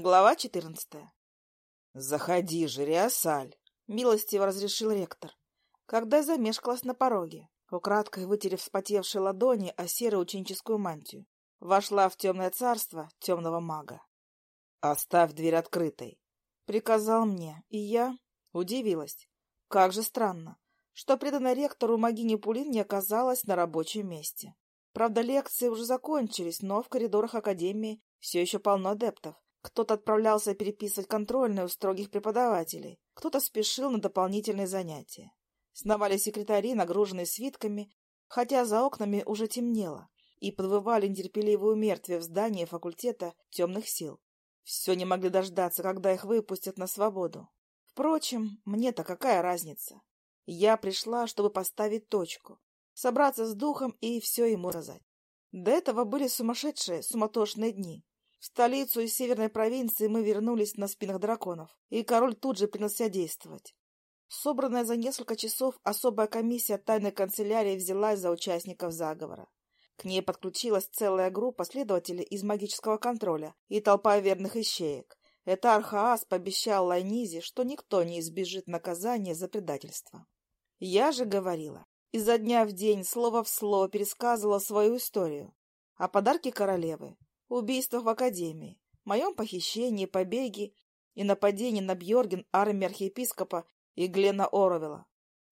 Глава четырнадцатая. «Заходи же, Риасаль!» — милостиво разрешил ректор, когда замешкалась на пороге, украдкой вытерев вспотевшие ладони о серую ученическую мантию. Вошла в темное царство темного мага. «Оставь дверь открытой!» — приказал мне, и я удивилась. Как же странно, что преданная ректору Магини Пулин не оказалась на рабочем месте. Правда, лекции уже закончились, но в коридорах Академии все еще полно адептов, кто-то отправлялся переписывать контрольные у строгих преподавателей, кто-то спешил на дополнительные занятия. Сновали секретари, нагруженные свитками, хотя за окнами уже темнело, и подвывали нетерпеливые мертвие в здании факультета темных сил. Все не могли дождаться, когда их выпустят на свободу. Впрочем, мне-то какая разница? Я пришла, чтобы поставить точку, собраться с духом и все ему рассказать. До этого были сумасшедшие, суматошные дни. В столицу из северной провинции мы вернулись на спинах драконов, и король тут же принялся действовать. Собранная за несколько часов особая комиссия тайной канцелярии взялась за участников заговора. К ней подключилась целая группа следователей из магического контроля и толпа верных ищеек. Это Архаас пообещал Лайнизе, что никто не избежит наказания за предательство. Я же говорила, изо дня в день, слово в слово пересказывала свою историю. О подарке королевы, убийствах в Академии, моем похищении, побеге и нападении на Бьорген армии архиепископа и Глена Оровела.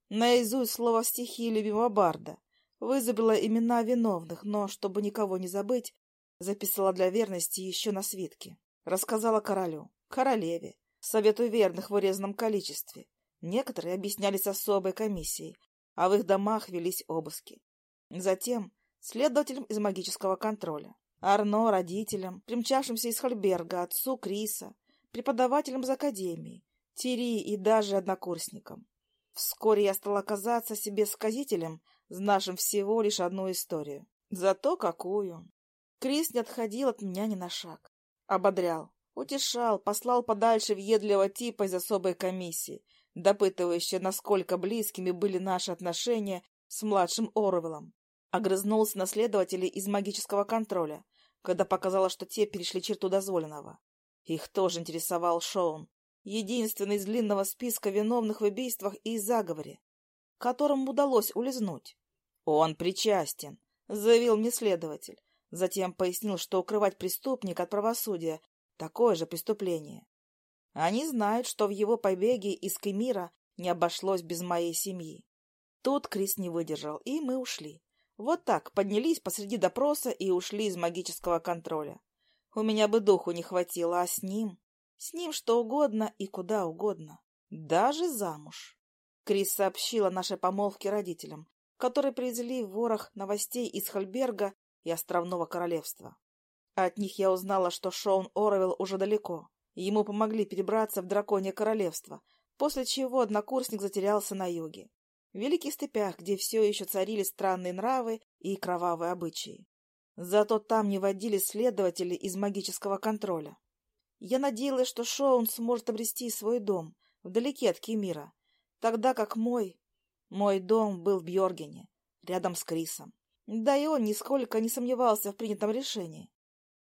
Наизусть слово стихи любимого барда. Вызубила имена виновных, но, чтобы никого не забыть, записала для верности еще на свитке. Рассказала королю, королеве, совету верных в урезанном количестве. Некоторые объяснялись особой комиссией, а в их домах велись обыски. Затем следователям из магического контроля. Арно, родителям, примчавшимся из Хольберга, отцу Криса, преподавателям из академии, Тири и даже однокурсникам. Вскоре я стала казаться себе сказителем, знавшим всего лишь одну историю. Зато какую! Крис не отходил от меня ни на шаг. Ободрял, утешал, послал подальше въедливого типа из особой комиссии, допытывающего, насколько близкими были наши отношения с младшим Орвелом. Огрызнулся на следователей из магического контроля, когда показалось, что те перешли черту дозволенного. Их тоже интересовал Шоун, единственный из длинного списка виновных в убийствах и заговоре, которому удалось улизнуть. «Он причастен», — заявил мне следователь. Затем пояснил, что укрывать преступника от правосудия — такое же преступление. Они знают, что в его побеге из Кемира не обошлось без моей семьи. Тут Крис не выдержал, и мы ушли. Вот так, поднялись посреди допроса и ушли из магического контроля. У меня бы духу не хватило, а с ним... С ним что угодно и куда угодно. Даже замуж. Крис сообщила нашей помолвке родителям, которые привезли ворох новостей из Хольберга и Островного Королевства. От них я узнала, что Шоун Оровилл уже далеко. Ему помогли перебраться в Драконье Королевство, после чего однокурсник затерялся на юге Великих Степях, где все еще царили странные нравы и кровавые обычаи. Зато там не водили следователи из магического контроля. Я надеялась, что Шоун сможет обрести свой дом, вдалеке от Кемира, тогда как мой... Мой дом был в Бьоргене, рядом с Крисом. Да и он нисколько не сомневался в принятом решении.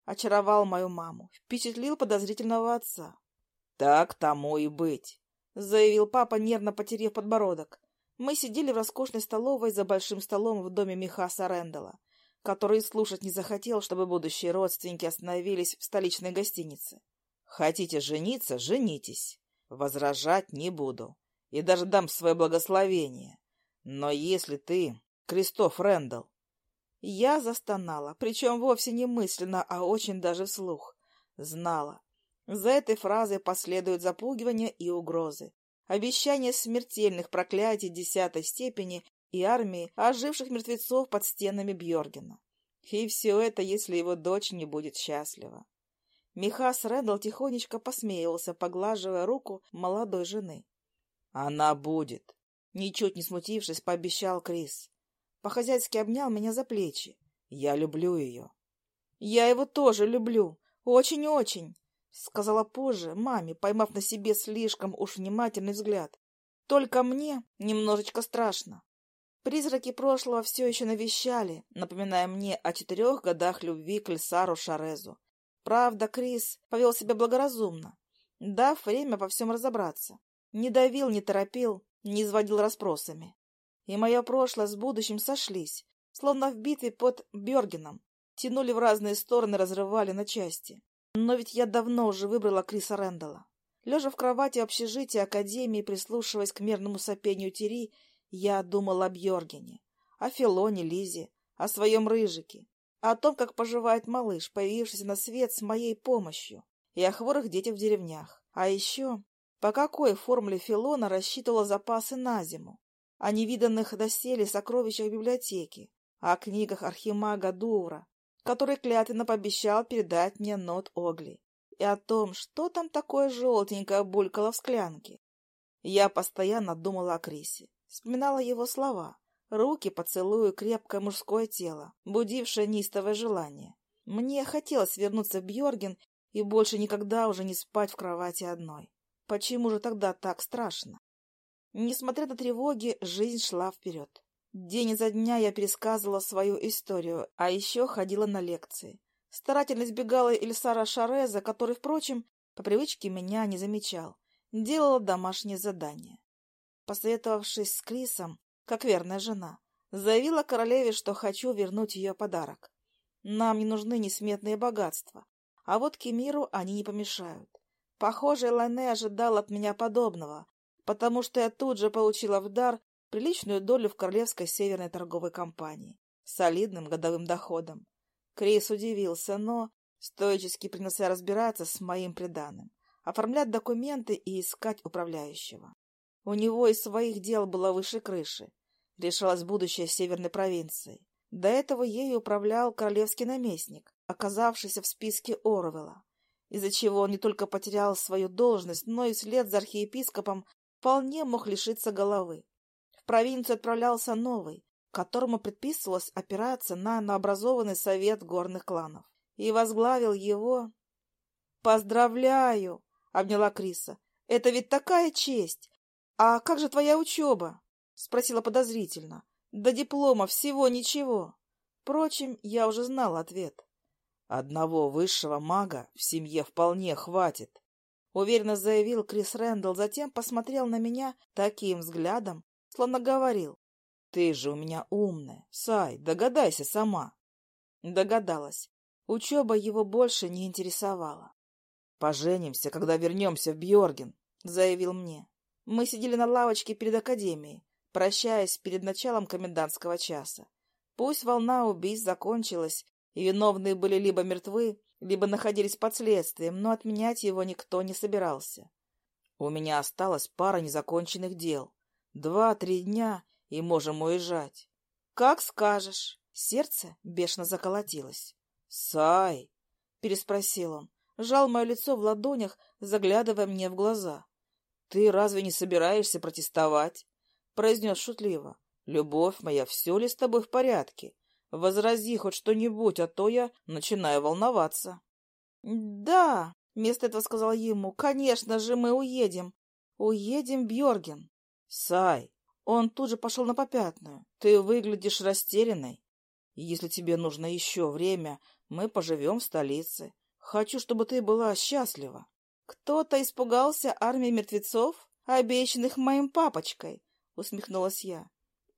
Очаровал мою маму, впечатлил подозрительного отца. — Так тому и быть, — заявил папа, нервно потеряв подбородок. Мы сидели в роскошной столовой за большим столом в доме Михаса Рэндала, который слушать не захотел, чтобы будущие родственники остановились в столичной гостинице. «Хотите жениться — женитесь. Возражать не буду. И даже дам свое благословение. Но если ты, Кристоф Рэндалл...» Я застонала, причем вовсе не мысленно, а очень даже вслух. Знала. За этой фразой последуют запугивания и угрозы обещание смертельных проклятий десятой степени и армии оживших мертвецов под стенами Бьоргена. И все это, если его дочь не будет счастлива. Михас Рэндалл тихонечко посмеивался, поглаживая руку молодой жены. «Она будет!» Ничуть не смутившись, пообещал Крис. По-хозяйски обнял меня за плечи. «Я люблю ее!» «Я его тоже люблю! Очень-очень!» Сказала позже, маме, поймав на себе слишком уж внимательный взгляд. Только мне немножечко страшно. Призраки прошлого все еще навещали, напоминая мне о четырех годах любви к Льсару Шарезу, Правда, Крис повел себя благоразумно, дав время во всем разобраться. Не давил, не торопил, не изводил расспросами. И мое прошлое с будущим сошлись, словно в битве под Бергеном. Тянули в разные стороны, разрывали на части. Но ведь я давно уже выбрала Криса Рэндалла. Лежа в кровати общежития Академии, прислушиваясь к мерному сопению Тери, я думала о Бьоргене, о Филоне, Лизе, о своем Рыжике, о том, как поживает малыш, появившийся на свет с моей помощью, и о хворых детях в деревнях. А еще, по какой формуле Филона рассчитывала запасы на зиму, о невиданных доселе сокровищах библиотеки, о книгах Архимага Дувра, который клятвенно пообещал передать мне нот Огли, и о том, что там такое желтенькое булькало в склянке. Я постоянно думала о Крисе, вспоминала его слова, руки поцелую крепкое мужское тело, будившее неистовое желание. Мне хотелось вернуться в Бьорген и больше никогда уже не спать в кровати одной. Почему же тогда так страшно? Несмотря на тревоги, жизнь шла вперед. День изо дня я пересказывала свою историю, а еще ходила на лекции. Старательно избегала Ильсара Шареза, который, впрочем, по привычке меня не замечал. Делала домашнее задание. Посоветовавшись с Крисом, как верная жена, заявила королеве, что хочу вернуть ее подарок. Нам не нужны несметные богатства, а вот Кемиру они не помешают. Похоже, Лайне ожидал от меня подобного, потому что я тут же получила в дар приличную долю в Королевской северной торговой компании с солидным годовым доходом. Крис удивился, но стоически принялся разбираться с моим приданым, оформлять документы и искать управляющего. У него из своих дел было выше крыши. Решалось будущее северной провинции. До этого ею управлял королевский наместник, оказавшийся в списке Орвела, из-за чего он не только потерял свою должность, но и вслед за архиепископом вполне мог лишиться головы. В провинцию отправлялся новый, которому предписывалось опираться на новообразованный совет горных кланов. И возглавил его... «Поздравляю!» — обняла Криса. «Это ведь такая честь! А как же твоя учеба?» — спросила подозрительно. «До диплома всего ничего». Впрочем, я уже знал ответ. «Одного высшего мага в семье вполне хватит», — уверенно заявил Крис Рэндалл, затем посмотрел на меня таким взглядом, словно говорил. «Ты же у меня умная, Сай, догадайся сама». Догадалась. Учеба его больше не интересовала. «Поженимся, когда вернемся в Бьорген», — заявил мне. Мы сидели на лавочке перед академией, прощаясь перед началом комендантского часа. Пусть волна убийств закончилась, и виновные были либо мертвы, либо находились под следствием, но отменять его никто не собирался. У меня осталась пара незаконченных дел. Два-три дня, и можем уезжать. — Как скажешь. Сердце бешено заколотилось. — Сай! — переспросил он, жал мое лицо в ладонях, заглядывая мне в глаза. — Ты разве не собираешься протестовать? — произнес шутливо. — Любовь моя, все ли с тобой в порядке? Возрази хоть что-нибудь, а то я начинаю волноваться. — Да, — вместо этого сказал ему, — конечно же мы уедем. Уедем, Бьорген. Сай, он тут же пошел на попятную. Ты выглядишь растерянной. Если тебе нужно еще время, мы поживем в столице. Хочу, чтобы ты была счастлива. Кто-то испугался армии мертвецов, обещанных моим папочкой, усмехнулась я.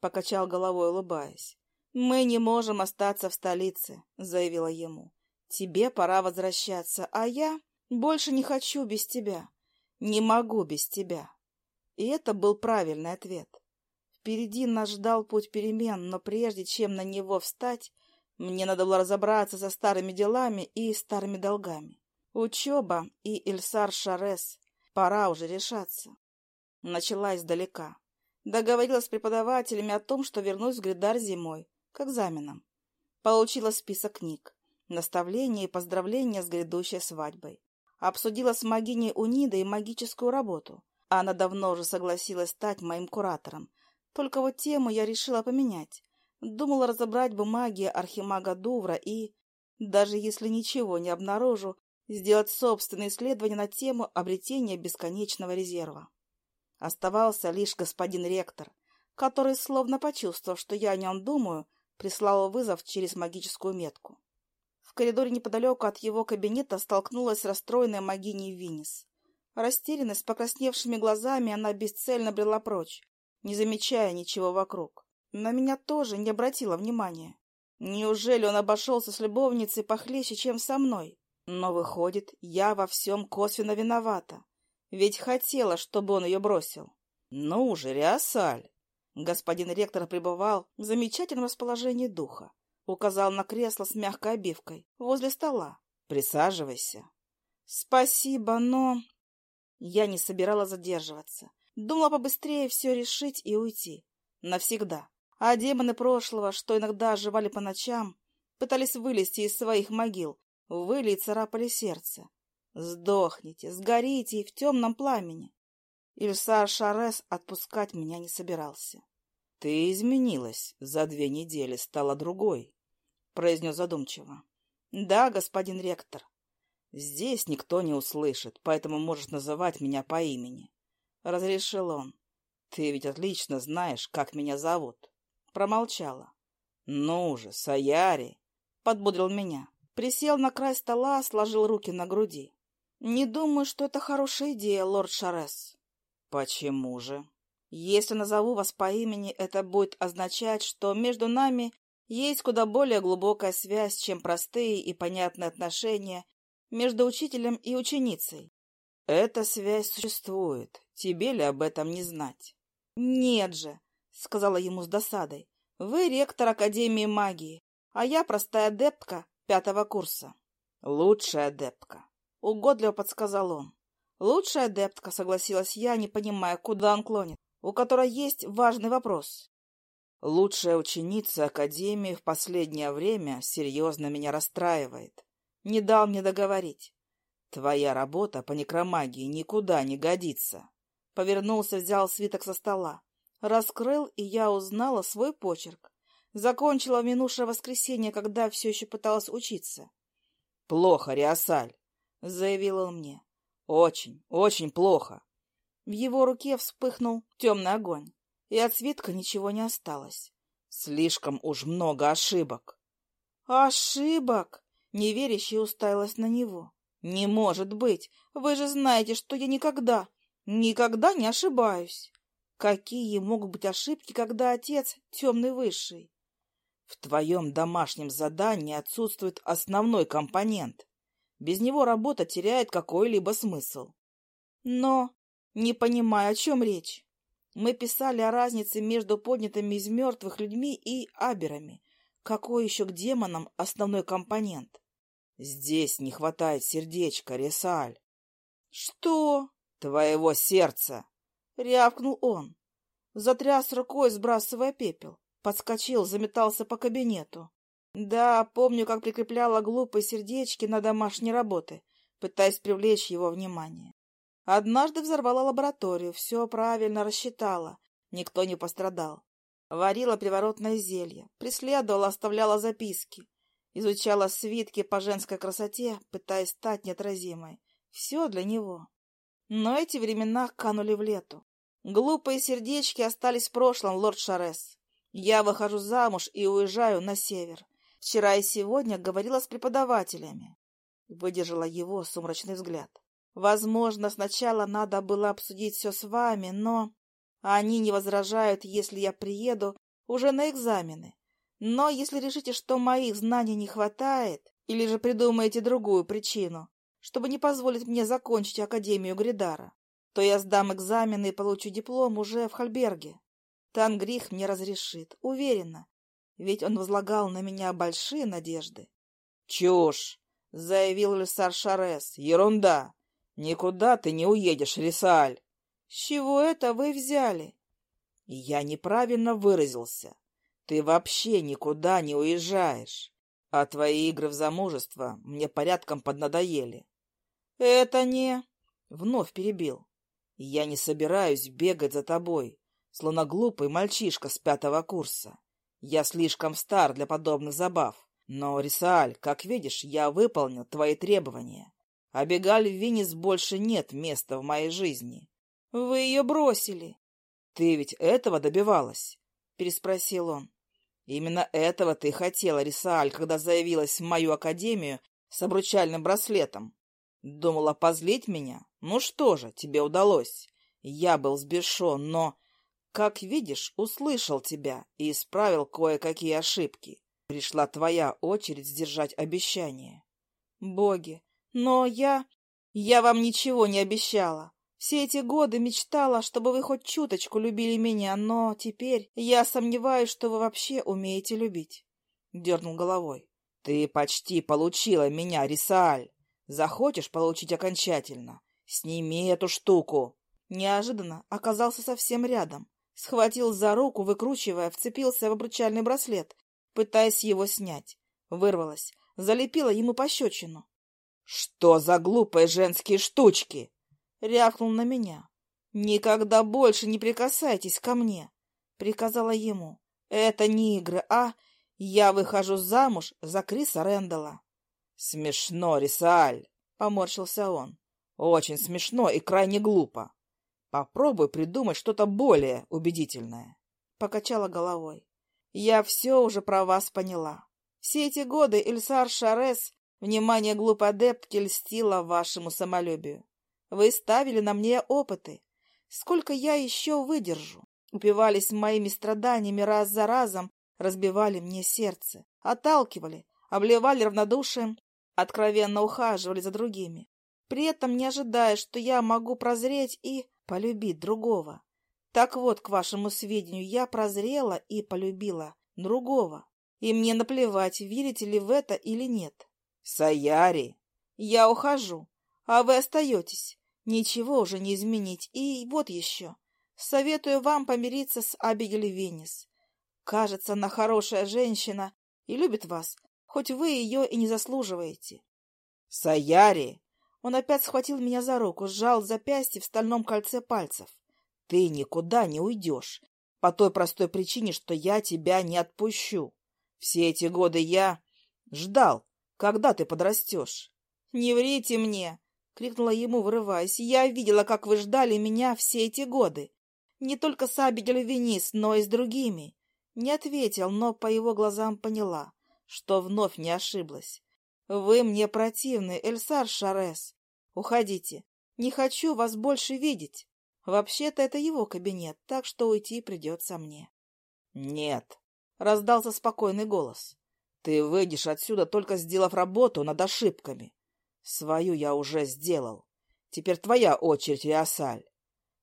Покачал головой, улыбаясь. Мы не можем остаться в столице, заявила ему. Тебе пора возвращаться, а я больше не хочу без тебя. Не могу без тебя. И это был правильный ответ. Впереди нас ждал путь перемен, но прежде чем на него встать, мне надо было разобраться со старыми делами и старыми долгами. Учеба и Ильсар Шарес. Пора уже решаться. Начала издалека. Договорилась с преподавателями о том, что вернусь в Гридар зимой, к экзаменам. Получила список книг, наставления и поздравления с грядущей свадьбой. Обсудила с магиней Унидой магическую работу. Она давно уже согласилась стать моим куратором. Только вот тему я решила поменять. Думала разобрать бумаги Архимага Дувра и, даже если ничего не обнаружу, сделать собственное исследование на тему обретения бесконечного резерва. Оставался лишь господин ректор, который, словно почувствовав, что я о нем думаю, прислал вызов через магическую метку. В коридоре неподалеку от его кабинета столкнулась с расстроенной Магиней Винис. Растерянной, с покрасневшими глазами, она бесцельно брела прочь, не замечая ничего вокруг. На меня тоже не обратила внимания. Неужели он обошелся с любовницей похлеще, чем со мной? Но, выходит, я во всем косвенно виновата. Ведь хотела, чтобы он ее бросил. Ну уже, Риасаль! Господин ректор пребывал в замечательном расположении духа. Указал на кресло с мягкой обивкой возле стола. Присаживайся. Спасибо, но... Я не собиралась задерживаться. Думала побыстрее все решить и уйти. Навсегда. А демоны прошлого, что иногда оживали по ночам, пытались вылезти из своих могил, выли и царапали сердце. Сдохните, сгорите и в темном пламени. Ильсар Шарес отпускать меня не собирался. — Ты изменилась, за две недели стала другой, — произнес задумчиво. — Да, господин ректор. Здесь никто не услышит, поэтому можешь называть меня по имени. Разрешил он. Ты ведь отлично знаешь, как меня зовут. Промолчала. Ну же, Саяри, подбодрил меня. Присел на край стола, сложил руки на груди. Не думаю, что это хорошая идея, лорд Шарес. Почему же? Если назову вас по имени, это будет означать, что между нами есть куда более глубокая связь, чем простые и понятные отношения между учителем и ученицей. Эта связь существует. Тебе ли об этом не знать? Нет же, сказала ему с досадой. Вы ректор Академии магии, а я простая адептка пятого курса. Лучшая адептка. Угодливо подсказал он. Лучшая адептка, согласилась я, не понимая, куда он клонит, у которой есть важный вопрос. Лучшая ученица Академии в последнее время серьезно меня расстраивает не дал мне договорить. Твоя работа по некромагии никуда не годится. Повернулся, взял свиток со стола. Раскрыл, и я узнала свой почерк. Закончила в минувшее воскресенье, когда все еще пыталась учиться. — Плохо, Риасаль, — заявил он мне. — Очень, очень плохо. В его руке вспыхнул темный огонь, и от свитка ничего не осталось. Слишком уж много ошибок. — Ошибок? Неверяще уставилась на него. «Не может быть! Вы же знаете, что я никогда, никогда не ошибаюсь!» «Какие могут быть ошибки, когда отец темный высший?» «В твоем домашнем задании отсутствует основной компонент. Без него работа теряет какой-либо смысл». «Но...» «Не понимаю, о чем речь?» Мы писали о разнице между поднятыми из мертвых людьми и аберами. Какой еще к демонам основной компонент? Здесь не хватает сердечка, Ресаль. Что? Твоего сердца! Рявкнул он. Затряс рукой, сбрасывая пепел. Подскочил, заметался по кабинету. Да, помню, как прикрепляла глупые сердечки на домашней работы, пытаясь привлечь его внимание. Однажды взорвала лабораторию, все правильно рассчитала, никто не пострадал. Варила приворотное зелье, преследовала, оставляла записки изучала свитки по женской красоте, пытаясь стать неотразимой. Все для него. Но эти времена канули в лету. Глупые сердечки остались в прошлом, лорд Шарес. Я выхожу замуж и уезжаю на север. Вчера и сегодня говорила с преподавателями. Выдержала его сумрачный взгляд. Возможно, сначала надо было обсудить все с вами, но... Они не возражают, если я приеду уже на экзамены. Но если решите, что моих знаний не хватает, или же придумаете другую причину, чтобы не позволить мне закончить Академию Гридара, то я сдам экзамены и получу диплом уже в Хальберге. Тангрих мне разрешит, уверена, ведь он возлагал на меня большие надежды. — Чушь! — заявил Лисар Шарес. — Ерунда! Никуда ты не уедешь, Рисаль! — С чего это вы взяли? — Я неправильно выразился. Ты вообще никуда не уезжаешь, а твои игры в замужество мне порядком поднадоели. Это не... Вновь перебил. Я не собираюсь бегать за тобой, словно глупый мальчишка с пятого курса. Я слишком стар для подобных забав. Но, Рисааль, как видишь, я выполнил твои требования. А Бегаль больше нет места в моей жизни. Вы ее бросили. Ты ведь этого добивалась? Переспросил он. Именно этого ты хотела, Рисааль, когда заявилась в мою академию с обручальным браслетом. Думала позлить меня? Ну что же, тебе удалось. Я был сбешен, но, как видишь, услышал тебя и исправил кое-какие ошибки. Пришла твоя очередь сдержать обещание. Боги, но я... Я вам ничего не обещала. Все эти годы мечтала, чтобы вы хоть чуточку любили меня, но теперь я сомневаюсь, что вы вообще умеете любить. Дернул головой. Ты почти получила меня, Рисааль. Захочешь получить окончательно? Сними эту штуку. Неожиданно оказался совсем рядом. Схватил за руку, выкручивая, вцепился в обручальный браслет, пытаясь его снять. Вырвалась, залепила ему пощечину. — Что за глупые женские штучки? — рявкнул на меня. — Никогда больше не прикасайтесь ко мне, — приказала ему. — Это не игры, а я выхожу замуж за Криса Рэндалла. — Смешно, Рисааль, — поморщился он. — Очень смешно и крайне глупо. Попробуй придумать что-то более убедительное. Покачала головой. Я все уже про вас поняла. Все эти годы Ильсар Шарес внимание глупой адептки льстило вашему самолюбию. Вы ставили на мне опыты. Сколько я еще выдержу? Упивались моими страданиями раз за разом, разбивали мне сердце, отталкивали, обливали равнодушием, откровенно ухаживали за другими, при этом не ожидая, что я могу прозреть и полюбить другого. Так вот, к вашему сведению, я прозрела и полюбила другого. И мне наплевать, верите ли в это или нет. Саяри! Я ухожу, а вы остаетесь. Ничего уже не изменить. И вот еще. Советую вам помириться с Абигель Венес. Кажется, она хорошая женщина и любит вас, хоть вы ее и не заслуживаете. Саяри! Он опять схватил меня за руку, сжал запястье в стальном кольце пальцев. Ты никуда не уйдешь, по той простой причине, что я тебя не отпущу. Все эти годы я ждал, когда ты подрастешь. — Не врите мне! — крикнула ему, вырываясь. — Я видела, как вы ждали меня все эти годы. Не только с Абигель Венис, но и с другими. Не ответил, но по его глазам поняла что вновь не ошиблась. «Вы мне противны, Эльсар Шарес. Уходите. Не хочу вас больше видеть. Вообще-то это его кабинет, так что уйти придется мне». «Нет», — раздался спокойный голос. «Ты выйдешь отсюда, только сделав работу над ошибками. Свою я уже сделал. Теперь твоя очередь, Риасаль.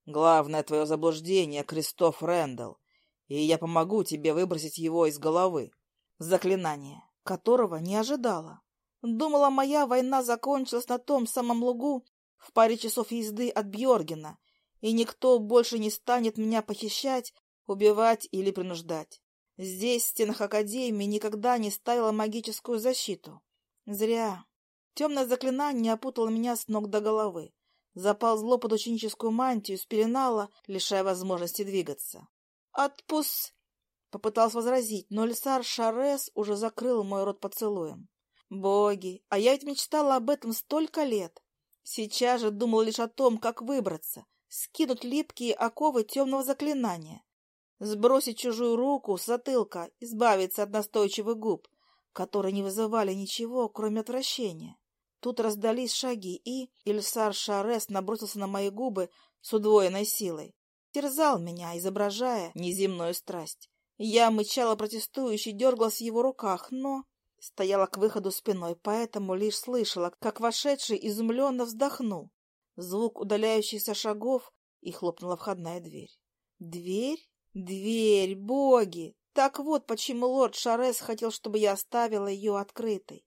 Главное твое заблуждение — Кристоф Рэндалл, и я помогу тебе выбросить его из головы. Заклинание, которого не ожидала. Думала, моя война закончилась на том самом лугу в паре часов езды от Бьоргена, и никто больше не станет меня похищать, убивать или принуждать. Здесь, в стенах Академии, никогда не ставила магическую защиту. Зря. Темное заклинание опутало меня с ног до головы. Заползло под ученическую мантию, спеленало, лишая возможности двигаться. «Отпус...» Попытался возразить, но Эльсар Шарес уже закрыл мой рот поцелуем. Боги, а я ведь мечтала об этом столько лет. Сейчас же думал лишь о том, как выбраться, скинуть липкие оковы темного заклинания, сбросить чужую руку с затылка, избавиться от настойчивых губ, которые не вызывали ничего, кроме отвращения. Тут раздались шаги, и Ильсар Шарес набросился на мои губы с удвоенной силой. Терзал меня, изображая неземную страсть. Я мычала протестующе, дергалась в его руках, но стояла к выходу спиной, поэтому лишь слышала, как вошедший изумленно вздохнул. Звук удаляющихся шагов и хлопнула входная дверь. Дверь? Дверь, боги! Так вот, почему лорд Шарес хотел, чтобы я оставила ее открытой.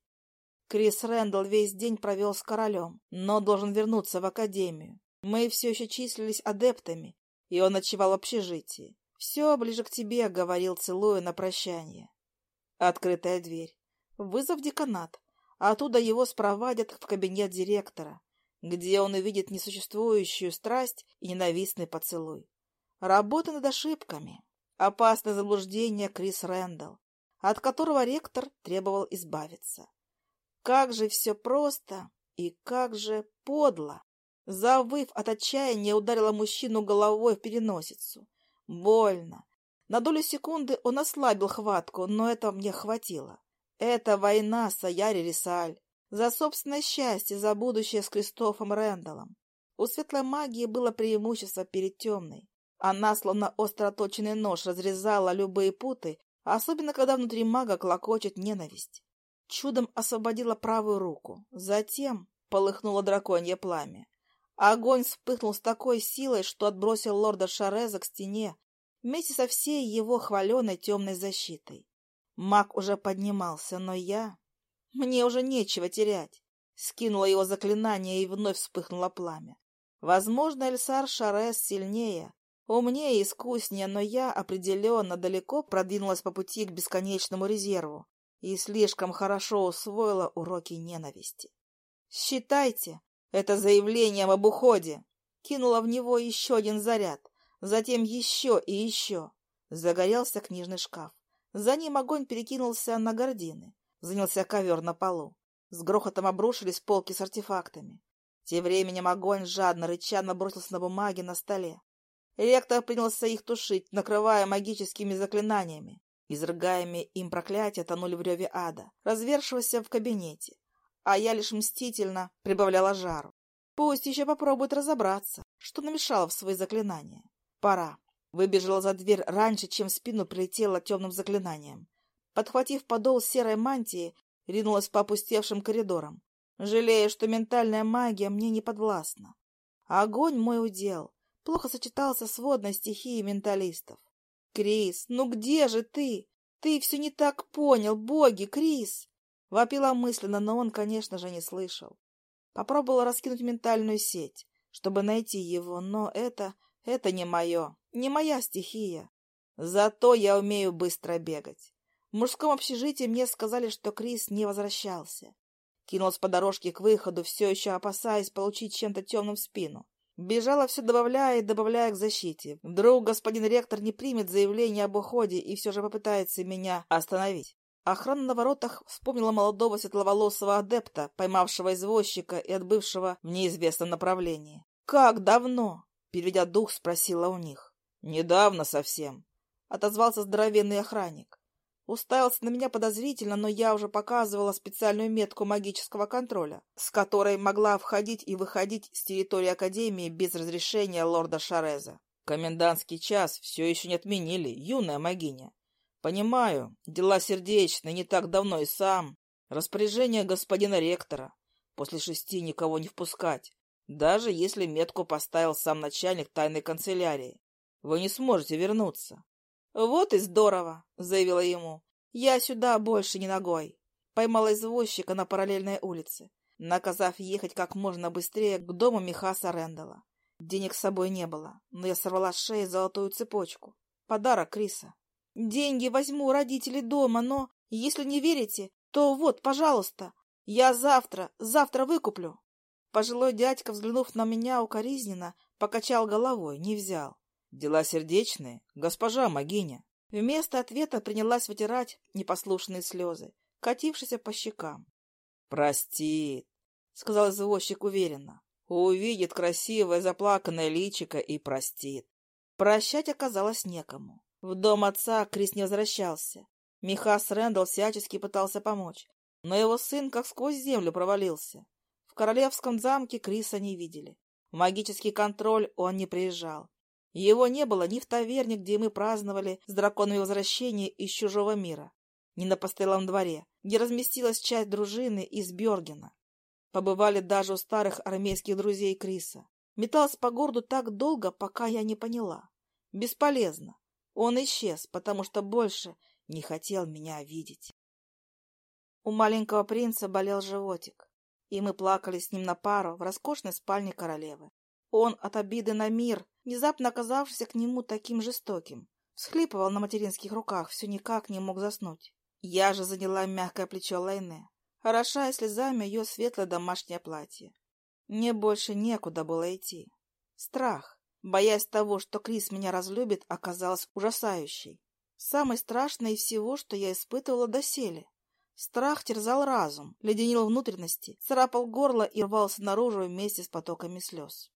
Крис Рэндалл весь день провел с королем, но должен вернуться в академию. Мы все еще числились адептами, и он ночевал в общежитии. «Все ближе к тебе», — говорил, целуя на прощание. Открытая дверь. Вызов деканат. Оттуда его спровадят в кабинет директора, где он увидит несуществующую страсть и ненавистный поцелуй. Работа над ошибками. Опасное заблуждение Крис Рэндалл, от которого ректор требовал избавиться. Как же все просто и как же подло! Завыв от отчаяния, ударила мужчину головой в переносицу. Больно. На долю секунды он ослабил хватку, но этого мне хватило. Это война с Аяри Рисаль. За собственное счастье, за будущее с Кристофом Рэндаллом. У светлой магии было преимущество перед темной. Она, словно остроточенный нож, разрезала любые путы, особенно когда внутри мага клокочет ненависть. Чудом освободила правую руку. Затем полыхнуло драконье пламя. Огонь вспыхнул с такой силой, что отбросил лорда Шареза к стене вместе со всей его хваленой темной защитой. Маг уже поднимался, но я... Мне уже нечего терять. Скинула его заклинание, и вновь вспыхнуло пламя. Возможно, Эльсар Шарес сильнее, умнее и искуснее, но я определенно далеко продвинулась по пути к бесконечному резерву и слишком хорошо усвоила уроки ненависти. «Считайте это заявлением об уходе!» Кинула в него еще один заряд, затем еще и еще. Загорелся книжный шкаф. За ним огонь перекинулся на гордины. Занялся ковер на полу. С грохотом обрушились полки с артефактами. Тем временем огонь жадно рыча набросился на бумаги на столе. Ректор принялся их тушить, накрывая магическими заклинаниями. Изрыгаемые им проклятия тонули в реве ада, развершегося в кабинете. А я лишь мстительно прибавляла жару. Пусть еще попробует разобраться, что намешало в свои заклинания. Пора. Выбежала за дверь раньше, чем в спину прилетела темным заклинанием. Подхватив подол серой мантии, ринулась по опустевшим коридорам, жалея, что ментальная магия мне не подвластна. Огонь мой удел, плохо сочетался с водной стихией менталистов. «Крис, ну где же ты? Ты все не так понял, боги, Крис!» Вопила мысленно, но он, конечно же, не слышал. Попробовала раскинуть ментальную сеть, чтобы найти его, но это... это не мое, не моя стихия. Зато я умею быстро бегать. В мужском общежитии мне сказали, что Крис не возвращался. Кинулась по дорожке к выходу, все еще опасаясь получить чем-то темным в спину. Бежала все добавляя и добавляя к защите. Вдруг господин ректор не примет заявление об уходе и все же попытается меня остановить. Охрана на воротах вспомнила молодого светловолосого адепта, поймавшего извозчика и отбывшего в неизвестном направлении. «Как давно?» — переведя дух, спросила у них. «Недавно совсем», — отозвался здоровенный охранник. Уставился на меня подозрительно, но я уже показывала специальную метку магического контроля, с которой могла входить и выходить с территории Академии без разрешения лорда Шареза. Комендантский час все еще не отменили, юная магиня. Понимаю, дела сердечные, не так давно и сам. Распоряжение господина ректора. После шести никого не впускать, даже если метку поставил сам начальник тайной канцелярии. Вы не сможете вернуться. «Вот и здорово», — заявила ему. «Я сюда больше не ногой». Поймала извозчика на параллельной улице, наказав ехать как можно быстрее к дому Михаса Рэндала. Денег с собой не было, но я сорвала с шеи золотую цепочку. Подарок Криса. «Деньги возьму у родителей дома, но, если не верите, то вот, пожалуйста, я завтра, завтра выкуплю». Пожилой дядька, взглянув на меня укоризненно, покачал головой, не взял. Дела сердечные, госпожа Магиня. Вместо ответа принялась вытирать непослушные слезы, катившиеся по щекам. «Простит», — сказал извозчик уверенно. «Увидит красивое заплаканное личико и простит». Прощать оказалось некому. В дом отца Крис не возвращался. Михас Рэндалл всячески пытался помочь, но его сын как сквозь землю провалился. В королевском замке Криса не видели. В магический контроль он не приезжал. Его не было ни в таверне, где мы праздновали с драконами возвращение из чужого мира, ни на постоялом дворе, где разместилась часть дружины из Бергена. Побывали даже у старых армейских друзей Криса. Металась по городу так долго, пока я не поняла. Бесполезно. Он исчез, потому что больше не хотел меня видеть. У маленького принца болел животик, и мы плакали с ним на пару в роскошной спальне королевы. Он от обиды на мир, внезапно оказавшийся к нему таким жестоким, всхлипывал на материнских руках, все никак не мог заснуть. Я же заняла мягкое плечо Лайне, орошая слезами ее светлое домашнее платье. Мне больше некуда было идти. Страх, боясь того, что Крис меня разлюбит, оказалась ужасающей. Самый страшный из всего, что я испытывала доселе. Страх терзал разум, леденил внутренности, царапал горло и рвался наружу вместе с потоками слез.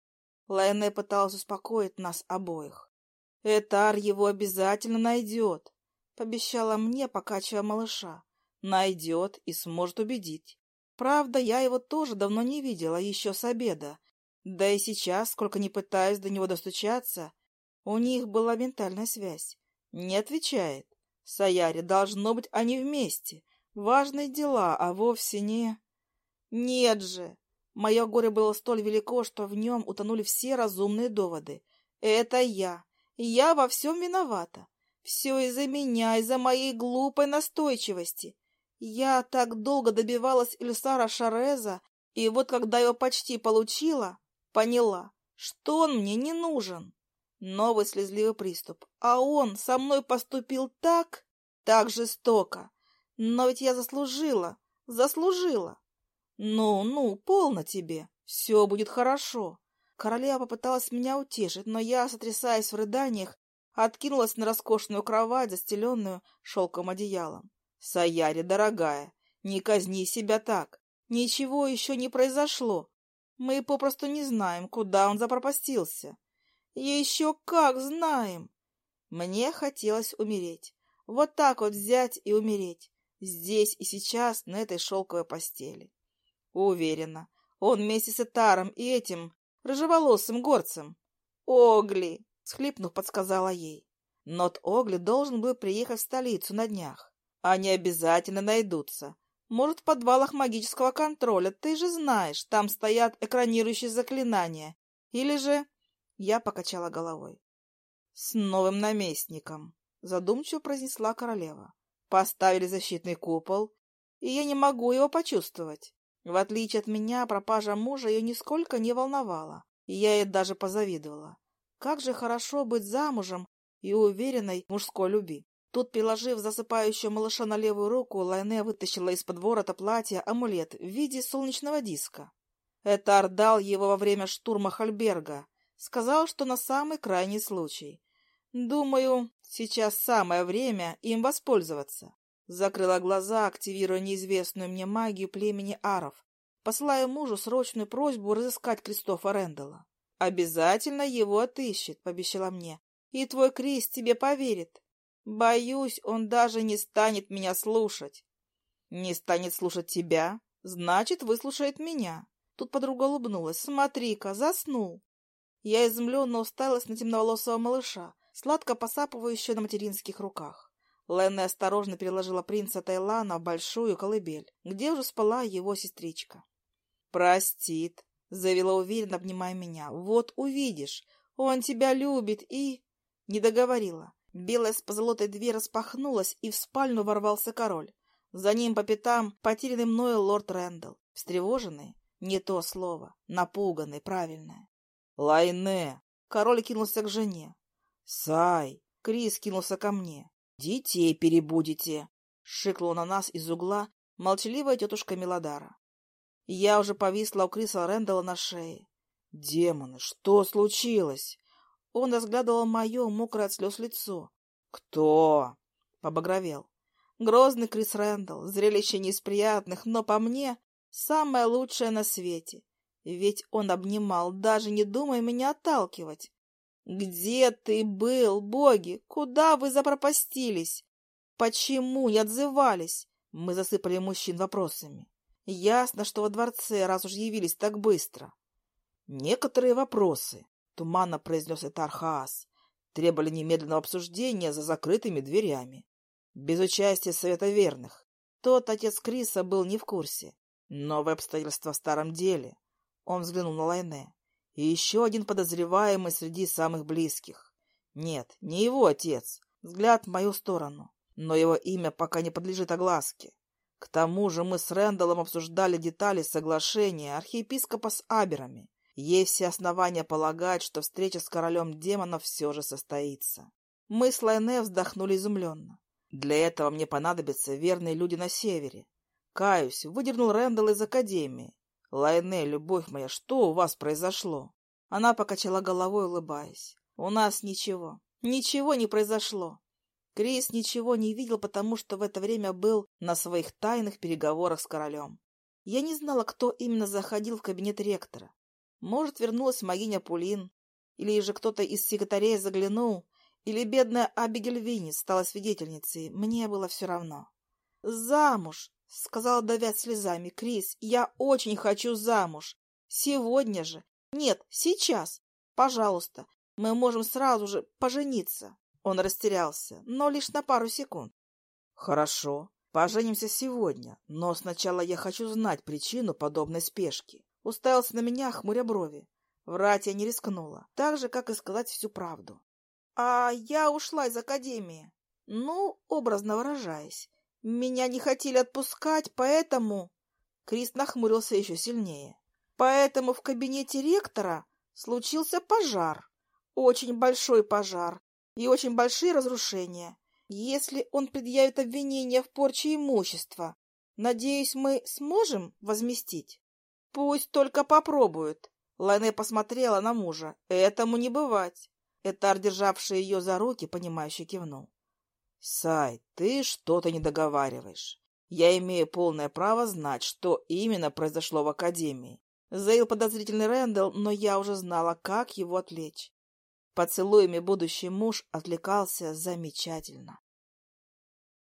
Лайне пыталась успокоить нас обоих. Этар его обязательно найдет, — пообещала мне, покачивая малыша. Найдет и сможет убедить. Правда, я его тоже давно не видела, еще с обеда. Да и сейчас, сколько не пытаюсь до него достучаться, у них была ментальная связь. Не отвечает. Саяри, должно быть, они вместе. Важные дела, а вовсе не... Нет же! Мое горе было столь велико, что в нем утонули все разумные доводы. Это я. Я во всем виновата. Все из-за меня, из-за моей глупой настойчивости. Я так долго добивалась Ильсара Шареза, и вот когда его почти получила, поняла, что он мне не нужен. Новый слезливый приступ. А он со мной поступил так, так жестоко. Но ведь я заслужила, заслужила. Ну, ну, полно тебе. Все будет хорошо. Королева попыталась меня утешить, но я, сотрясаясь в рыданиях, откинулась на роскошную кровать, застеленную шелком одеялом. Саяри, дорогая, не казни себя так. Ничего еще не произошло. Мы попросту не знаем, куда он запропастился. Еще как знаем. Мне хотелось умереть. Вот так вот взять и умереть. Здесь и сейчас, на этой шелковой постели. Уверена, он вместе с Этаром и этим рыжеволосым горцем. Огли, схлипнув, подсказала ей. Нот Огли должен был приехать в столицу на днях. Они обязательно найдутся. Может, в подвалах магического контроля, ты же знаешь, там стоят экранирующие заклинания. Или же... Я покачала головой. С новым наместником, задумчиво произнесла королева. Поставили защитный купол, и я не могу его почувствовать. В отличие от меня, пропажа мужа ее нисколько не волновала, и я ей даже позавидовала. Как же хорошо быть замужем и уверенной в мужской любви. Тут, приложив засыпающую малыша на левую руку, Лайне вытащила из-под ворота платья амулет в виде солнечного диска. Это дал его во время штурма Хальберга. Сказал, что на самый крайний случай. Думаю, сейчас самое время им воспользоваться. Закрыла глаза, активируя неизвестную мне магию племени Аров, посылая мужу срочную просьбу разыскать Кристофа Рэндалла. «Обязательно его отыщет», — пообещала мне. «И твой Крис тебе поверит. Боюсь, он даже не станет меня слушать. Не станет слушать тебя, значит, выслушает меня. Тут подруга улыбнулась. Смотри-ка, заснул. Я изумленно уставилась на темноволосого малыша, сладко посапывающего на материнских руках. Ленна осторожно переложила принца Тайлана в большую колыбель, где уже спала его сестричка. «Простит», — завела уверенно, обнимая меня. «Вот увидишь, он тебя любит и...» Не договорила. Белая с позолотой дверь распахнулась, и в спальню ворвался король. За ним по пятам потерянный мною лорд Рэндалл. Встревоженный? Не то слово. Напуганный, правильное. «Лайне!» Король кинулся к жене. «Сай!» Крис кинулся ко мне. «Детей перебудете!» Шикнула на нас из угла молчаливая тетушка Мелодара. Я уже повисла у Криса Рэндалла на шее. «Демоны, что случилось?» Он разглядывал мое мокрое от слез лицо. «Кто?» — побагровел. «Грозный Крис Рэндалл, зрелище не из приятных, но по мне самое лучшее на свете. Ведь он обнимал, даже не думая меня отталкивать. «Где ты был, боги? Куда вы запропастились? Почему не отзывались?» Мы засыпали мужчин вопросами. Ясно, что во дворце, раз уж явились так быстро. Некоторые вопросы туманно произнес Этар Хаас. Требовали немедленного обсуждения за закрытыми дверями. Без участия Совета Верных. Тот отец Криса был не в курсе. Новое обстоятельство в старом деле. Он взглянул на Лайне. И еще один подозреваемый среди самых близких. Нет, не его отец. Взгляд в мою сторону. Но его имя пока не подлежит огласке. К тому же мы с Рэндаллом обсуждали детали соглашения архиепископа с Аберами. Есть все основания полагать, что встреча с королем демонов все же состоится. Мы с Лайне вздохнули изумленно. Для этого мне понадобятся верные люди на севере. Каюсь, выдернул Рэндалл из академии. Лайне, любовь моя, что у вас произошло? Она покачала головой, улыбаясь. У нас ничего. Ничего не произошло. Крис ничего не видел, потому что в это время был на своих тайных переговорах с королем. Я не знала, кто именно заходил в кабинет ректора. Может, вернулась могиня Пулин, или же кто-то из секретарей заглянул или бедная Абигель Винни стала свидетельницей, мне было все равно. «Замуж!» — сказала, давя слезами. «Крис, я очень хочу замуж. Сегодня же. Нет, сейчас. Пожалуйста, мы можем сразу же пожениться». Он растерялся, но лишь на пару секунд. «Хорошо, поженимся сегодня, но сначала я хочу знать причину подобной спешки». Уставился на меня, хмуря брови. Врать я не рискнула, так же, как и сказать всю правду. А я ушла из академии. Ну, образно выражаясь. Меня не хотели отпускать, поэтому... Крис нахмурился еще сильнее. Поэтому в кабинете ректора случился пожар. Очень большой пожар и очень большие разрушения. Если он предъявит обвинение в порче имущества, надеюсь, мы сможем возместить? Пусть только попробует. Лайне посмотрела на мужа. Этому не бывать. Этар, державший ее за руки, понимающе кивнул. — Сай, ты что-то не договариваешь. Я имею полное право знать, что именно произошло в Академии. Заил подозрительный Рэндалл, но я уже знала, как его отвлечь. Поцелуями будущий муж отвлекался замечательно.